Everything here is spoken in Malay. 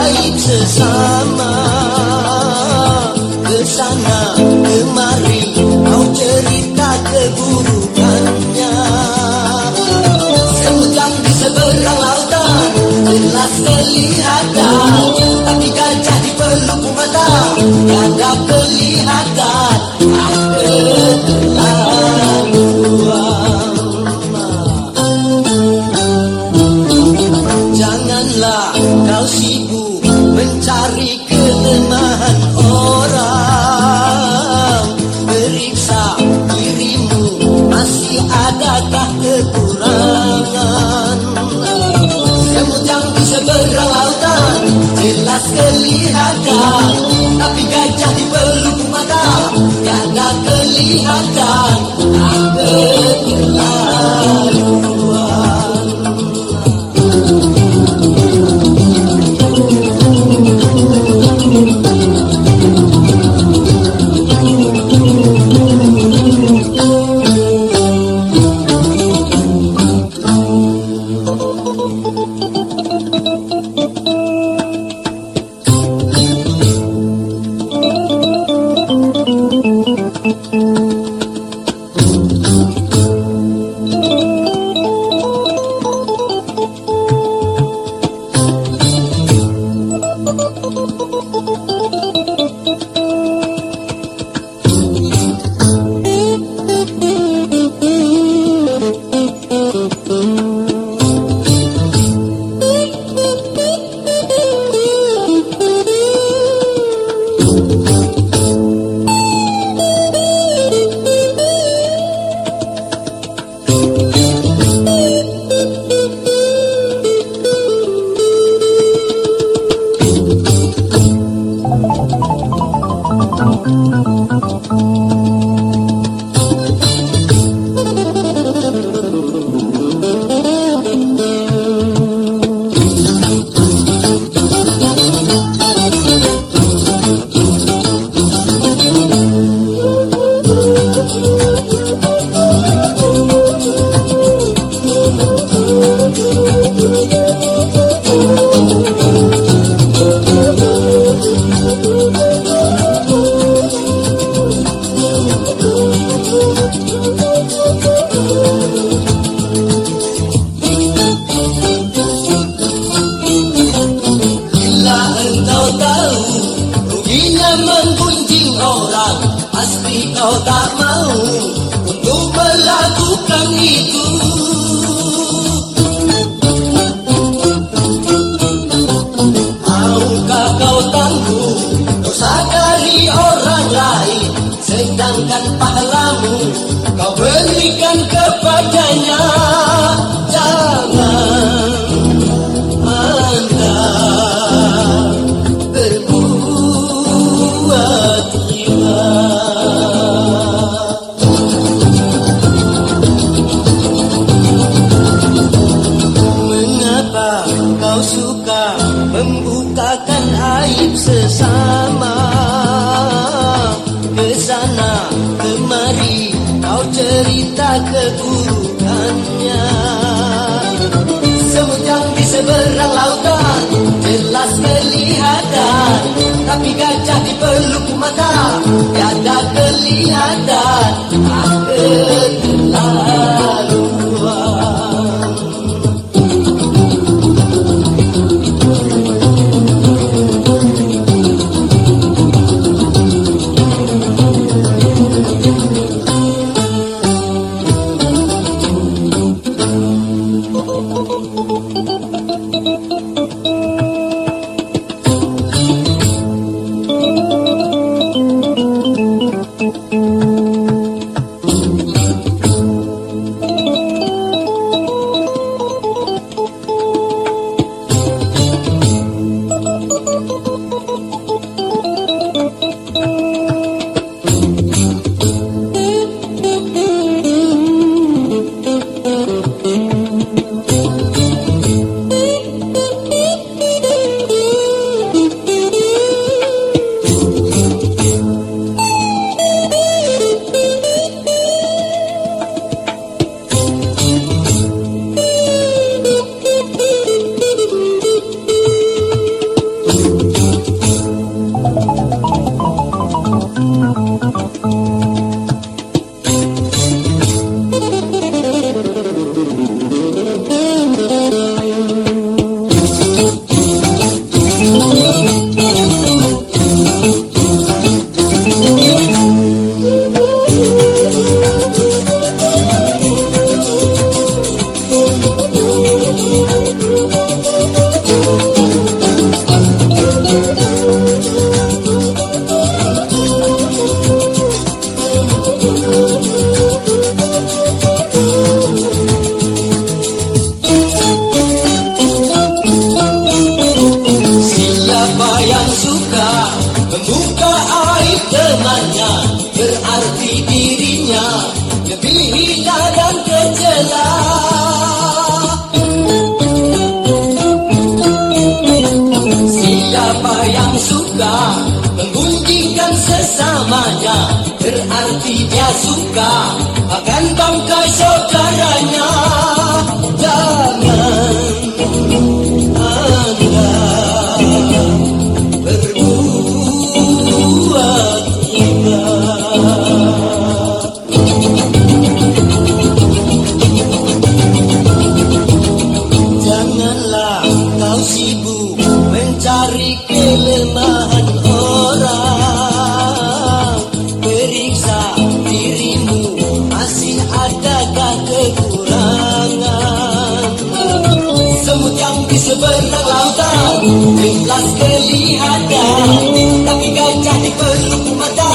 baik sesama. Ke sana kemari kau cerita keburukannya. Semacam di seberang lautan jelas kelihatan. Tapi gajah di pelupuk mata tiada kelihatan. Kau sih kelihatan Tapi gajah di peluk mata. Tiada kelihatan Ada kelaluan Bila kau tak mau Untuk melakukan itu. Maukah kau tangguh Dosa dari orang lain? Sedangkan pahalamu gajah di peluk mata Tiada kelihatan dirinya lebih hina dan siapa yang suka menggunjingkan sesamanya berarti dia suka akan bangkai saudaranya jelas kelihatan Tapi gajah di peluk mata